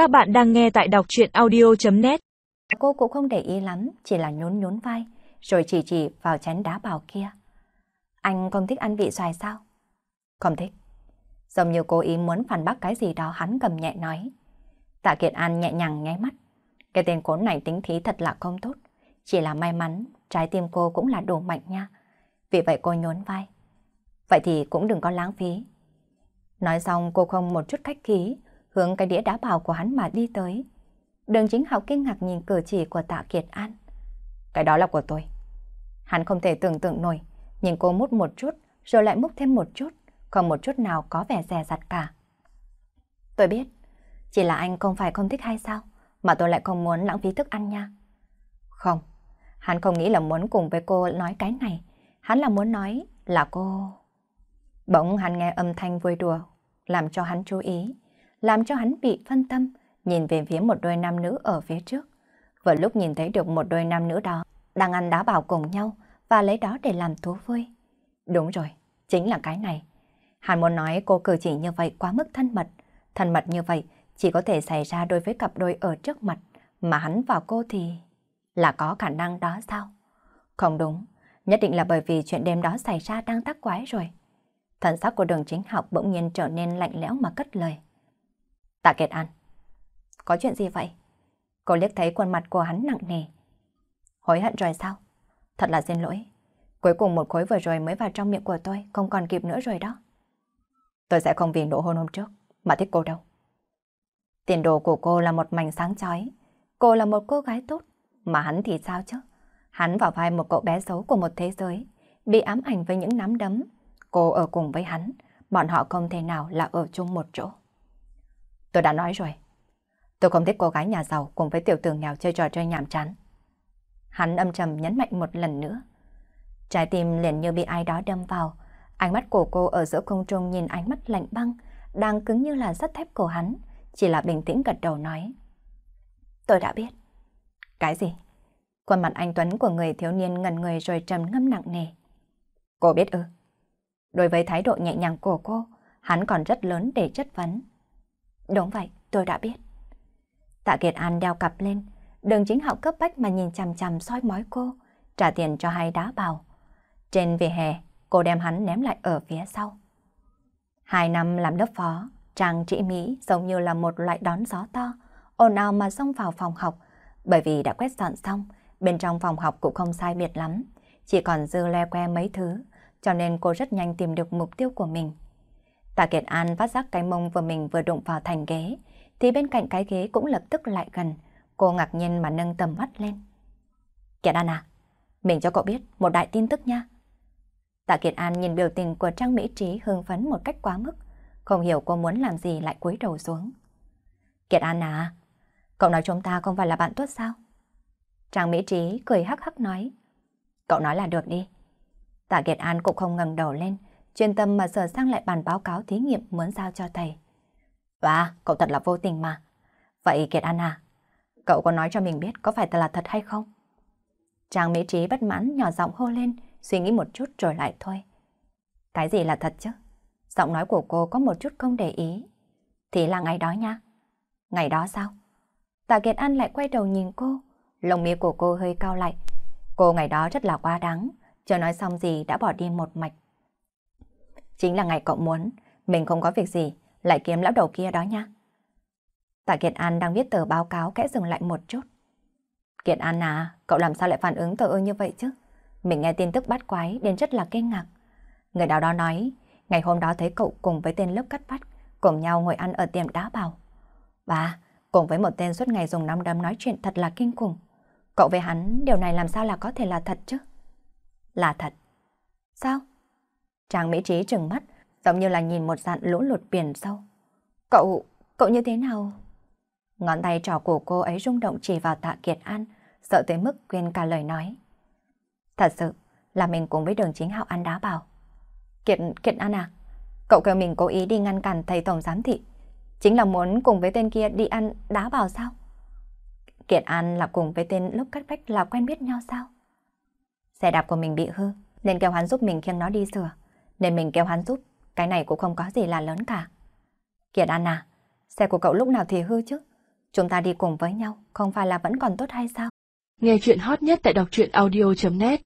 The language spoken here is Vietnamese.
Các bạn đang nghe tại đọc chuyện audio.net Cô cũng không để ý lắm, chỉ là nhún nhún vai, rồi chỉ chỉ vào chén đá bào kia. Anh không thích ăn vị xoài sao? Không thích. Giống như cố ý muốn phản bác cái gì đó hắn cầm nhẹ nói. Tạ Kiệt An nhẹ nhàng nháy mắt. Cái tên cốn này tính thí thật là không tốt. Chỉ là may mắn, trái tim cô cũng là đủ mạnh nha. Vì vậy cô nhún vai. Vậy thì cũng đừng có lãng phí. Nói xong cô không một chút khách khí, hướng cái đĩa đá bào của hắn mà đi tới. Đường chính học kinh ngạc nhìn cử chỉ của tạ Kiệt An. Cái đó là của tôi. Hắn không thể tưởng tượng nổi, nhìn cô mút một chút, rồi lại múc thêm một chút, không một chút nào có vẻ rè rặt cả. Tôi biết, chỉ là anh không phải không thích hay sao, mà tôi lại không muốn lãng phí thức ăn nha. Không, hắn không nghĩ là muốn cùng với cô nói cái này, hắn là muốn nói là cô... Bỗng hắn nghe âm thanh vui đùa, làm cho hắn chú ý, làm cho hắn bị phân tâm, nhìn về phía một đôi nam nữ ở phía trước. Vừa lúc nhìn thấy được một đôi nam nữ đó đang ăn đá bảo cùng nhau và lấy đó để làm thú vui. Đúng rồi, chính là cái này. Hắn muốn nói cô cử chỉ như vậy quá mức thân mật. Thân mật như vậy chỉ có thể xảy ra đối với cặp đôi ở trước mặt, mà hắn và cô thì... Là có khả năng đó sao? Không đúng, nhất định là bởi vì chuyện đêm đó xảy ra đang tắc quái rồi. Thần sắc của đường chính học bỗng nhiên trở nên lạnh lẽo mà cất lời. Tạ Kiệt An. Có chuyện gì vậy? Cô liếc thấy khuôn mặt của hắn nặng nề. Hối hận rồi sao? Thật là xin lỗi. Cuối cùng một khối vừa rồi mới vào trong miệng của tôi, không còn kịp nữa rồi đó. Tôi sẽ không vì nụ hôn hôm trước mà thích cô đâu. Tiền đồ của cô là một mảnh sáng chói. Cô là một cô gái tốt, mà hắn thì sao chứ? Hắn vào vai một cậu bé xấu của một thế giới, bị ám ảnh với những nắm đấm. Cô ở cùng với hắn, bọn họ không thể nào là ở chung một chỗ. Tôi đã nói rồi. Tôi không thích cô gái nhà giàu cùng với tiểu tường nghèo chơi trò chơi nhảm chán. Hắn âm trầm nhấn mạnh một lần nữa. Trái tim liền như bị ai đó đâm vào. Ánh mắt của cô ở giữa không trung nhìn ánh mắt lạnh băng, đang cứng như là sắt thép của hắn, chỉ là bình tĩnh gật đầu nói. Tôi đã biết. Cái gì? Khuôn mặt anh Tuấn của người thiếu niên ngần người rồi trầm ngâm nặng nề. Cô biết ư? Đối với thái độ nhẹ nhàng của cô, hắn còn rất lớn để chất vấn. Đúng vậy, tôi đã biết. Tạ Kiệt An đeo cặp lên, đường chính học cấp bách mà nhìn chằm chằm soi mói cô, trả tiền cho hai đá bào. Trên vỉa hè, cô đem hắn ném lại ở phía sau. Hai năm làm lớp phó, Trang trị Mỹ giống như là một loại đón gió to, ồn ào mà xông vào phòng học, bởi vì đã quét dọn xong, bên trong phòng học cũng không sai biệt lắm, chỉ còn dư le que mấy thứ, cho nên cô rất nhanh tìm được mục tiêu của mình. Tạ Kiệt An phát giác cái mông vừa mình vừa đụng vào thành ghế, thì bên cạnh cái ghế cũng lập tức lại gần. Cô ngạc nhiên mà nâng tầm mắt lên. Kiệt An à, mình cho cậu biết một đại tin tức nha. Tạ Kiệt An nhìn biểu tình của Trang Mỹ Trí hưng phấn một cách quá mức, không hiểu cô muốn làm gì lại cúi đầu xuống. Kiệt An à, cậu nói chúng ta không phải là bạn tốt sao? Trang Mỹ Trí cười hắc hắc nói. Cậu nói là được đi. Tạ Kiệt An cũng không ngẩng đầu lên, chuyên tâm mà sửa sang lại bản báo cáo thí nghiệm muốn giao cho thầy. Và, cậu thật là vô tình mà. Vậy Kiệt An à, cậu có nói cho mình biết có phải là thật hay không? Trang Mỹ Trí bất mãn nhỏ giọng hô lên, suy nghĩ một chút rồi lại thôi. Cái gì là thật chứ? Giọng nói của cô có một chút không để ý. Thì là ngày đó nha. Ngày đó sao? Tạ Kiệt An lại quay đầu nhìn cô, lồng mi của cô hơi cao lại. Cô ngày đó rất là quá đáng, chưa nói xong gì đã bỏ đi một mạch. Chính là ngày cậu muốn, mình không có việc gì, lại kiếm lão đầu kia đó nha. Tạ Kiệt An đang viết tờ báo cáo kẽ dừng lại một chút. Kiệt An à, cậu làm sao lại phản ứng tờ ơ như vậy chứ? Mình nghe tin tức bắt quái đến rất là kinh ngạc. Người đào đó nói, ngày hôm đó thấy cậu cùng với tên lớp cắt vắt, cùng nhau ngồi ăn ở tiệm đá bào. Và cùng với một tên suốt ngày dùng nắm đấm nói chuyện thật là kinh khủng. Cậu với hắn, điều này làm sao là có thể là thật chứ? Là thật. Sao? Trang Mỹ Trí trừng mắt, giống như là nhìn một dạn lũ lụt biển sâu. Cậu, cậu như thế nào? Ngón tay trỏ của cô ấy rung động chỉ vào tạ Kiệt An, sợ tới mức quên cả lời nói. Thật sự là mình cùng với đường chính hạo ăn đá bảo. Kiệt, Kiệt An à, cậu kêu mình cố ý đi ngăn cản thầy tổng giám thị. Chính là muốn cùng với tên kia đi ăn đá bảo sao? Kiệt An là cùng với tên lúc cắt vách là quen biết nhau sao? Xe đạp của mình bị hư, nên kêu hắn giúp mình khiêng nó đi sửa. Nên mình kêu hắn giúp, cái này cũng không có gì là lớn cả. Kiệt An à, xe của cậu lúc nào thì hư chứ? Chúng ta đi cùng với nhau, không phải là vẫn còn tốt hay sao? Nghe chuyện hot nhất tại đọc truyện audio.net